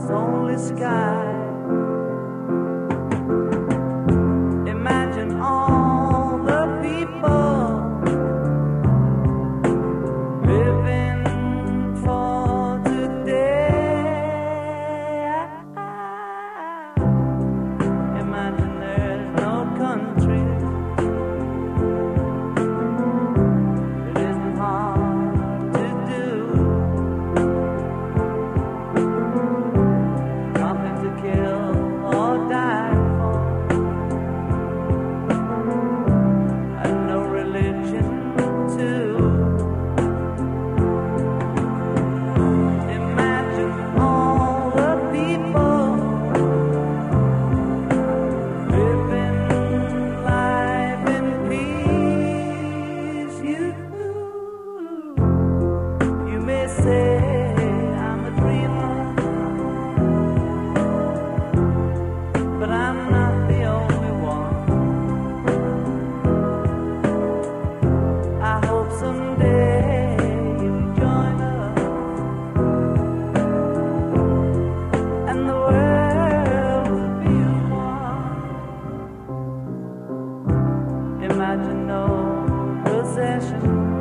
lonely sky. No possession.